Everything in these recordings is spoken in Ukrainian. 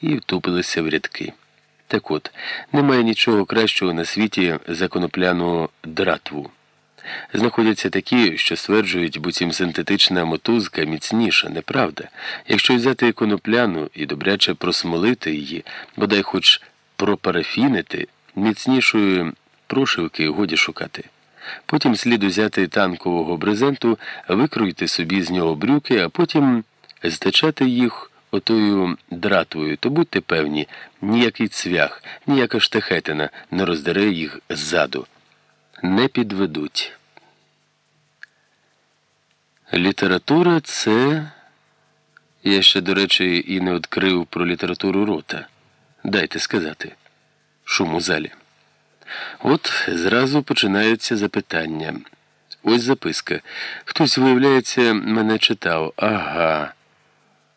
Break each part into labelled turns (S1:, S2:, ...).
S1: і втупилися в рядки. Так от, немає нічого кращого на світі за конопляну дратву. Знаходяться такі, що стверджують, буцім синтетична мотузка міцніша, неправда. Якщо взяти конопляну і добряче просмолити її, бодай хоч пропарафінити, міцнішої прошивки годі шукати. Потім слід узяти танкового брезенту, викруйти собі з нього брюки, а потім стачати їх отою дратвою, то будьте певні, ніякий цвях, ніяка штахетина не роздере їх ззаду. Не підведуть. Література це. Я ще, до речі, і не відкрив про літературу рота. Дайте сказати. Шум у залі. От зразу починаються запитання. Ось записка. Хтось, виявляється, мене читав. Ага.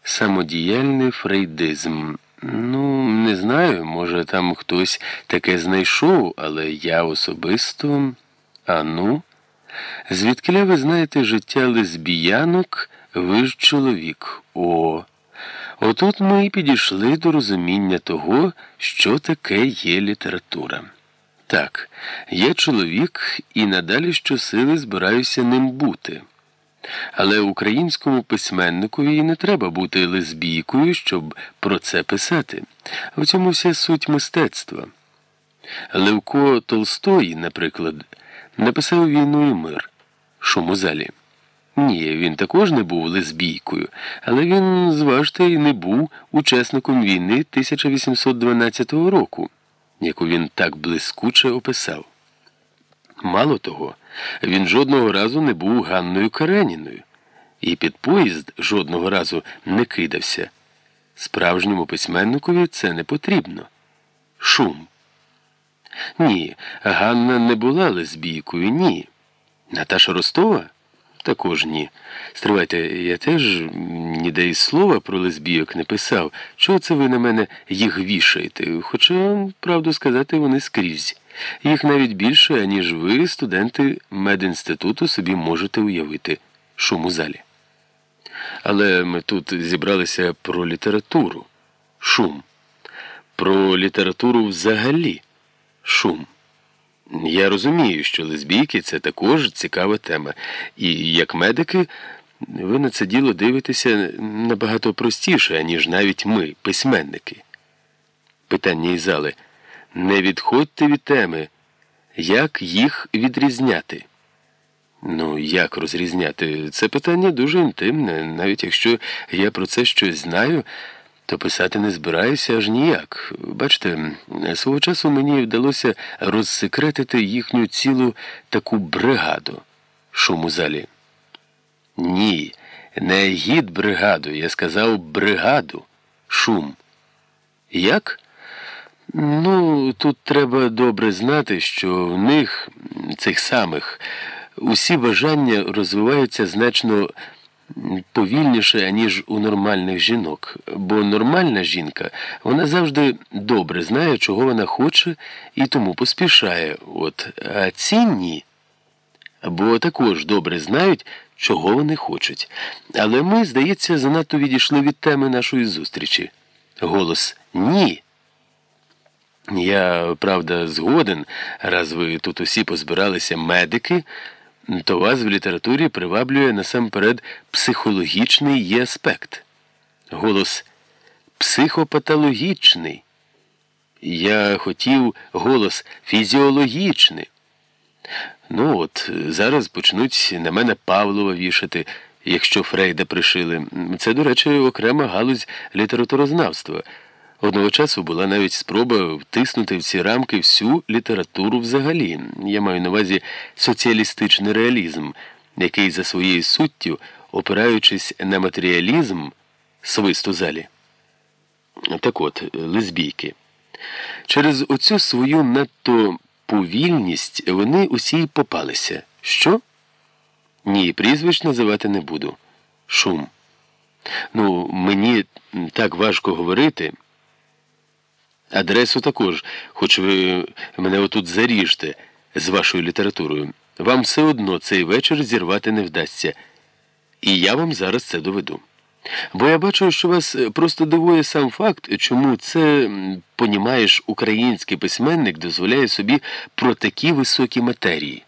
S1: Самодіяльний фрейдизм. Ну, не знаю, може, там хтось таке знайшов, але я особисто. А ну, звідкиля ви знаєте життя лесбіянок, ви ж чоловік. О. Отут ми і підійшли до розуміння того, що таке є література. Так, я чоловік і надалі щосили збираюся ним бути. Але українському письменникові не треба бути лесбійкою, щоб про це писати. В цьому вся суть мистецтва. Левко Толстой, наприклад, написав війну і мир. Шум у залі. Ні, він також не був лесбійкою, але він, зважте, і не був учасником війни 1812 року, яку він так блискуче описав. Мало того, він жодного разу не був Ганною Кареніною, і під поїзд жодного разу не кидався. Справжньому письменникові це не потрібно. Шум. Ні, Ганна не була лесбійкою, ні. Наташа Ростова? Також ні. Стривайте, я теж ніде й слова про лесбійок не писав. Чого це ви на мене їх вішаєте? Хоча, правду сказати, вони скрізь. Їх навіть більше, аніж ви, студенти медінституту, собі можете уявити шум у залі. Але ми тут зібралися про літературу. Шум. Про літературу взагалі. Шум. Я розумію, що лесбійки це також цікава тема. І як медики, ви на це діло дивитеся набагато простіше, ніж навіть ми, письменники. Питання із зали. Не відходьте від теми. Як їх відрізняти? Ну, як розрізняти? Це питання дуже інтимне. Навіть якщо я про це щось знаю, то писати не збираюся аж ніяк. Бачите, свого часу мені вдалося розсекретити їхню цілу таку бригаду. Шум у залі. Ні, не гід бригаду. Я сказав бригаду. Шум. Як? Ну, тут треба добре знати, що в них, цих самих, усі бажання розвиваються значно повільніше, аніж у нормальних жінок. Бо нормальна жінка, вона завжди добре знає, чого вона хоче, і тому поспішає. От, А ці ні. Бо також добре знають, чого вони хочуть. Але ми, здається, занадто відійшли від теми нашої зустрічі. Голос ні. Я, правда, згоден, раз ви тут усі позбиралися медики, то вас в літературі приваблює насамперед психологічний є аспект. Голос психопатологічний. Я хотів голос фізіологічний. Ну от, зараз почнуть на мене Павлова вішати, якщо Фрейда пришили. Це, до речі, окрема галузь літературознавства. Одного часу була навіть спроба втиснути в ці рамки всю літературу взагалі. Я маю на увазі соціалістичний реалізм, який за своєю суттю, опираючись на матеріалізм, свист у залі. Так от, лесбійки. Через оцю свою надто повільність вони усі й попалися. Що? Ні, прізвищ називати не буду. Шум. Ну, мені так важко говорити. Адресу також, хоч ви мене отут заріжте з вашою літературою. Вам все одно цей вечір зірвати не вдасться. І я вам зараз це доведу. Бо я бачу, що вас просто дивує сам факт, чому це, понімаєш, український письменник дозволяє собі про такі високі матерії.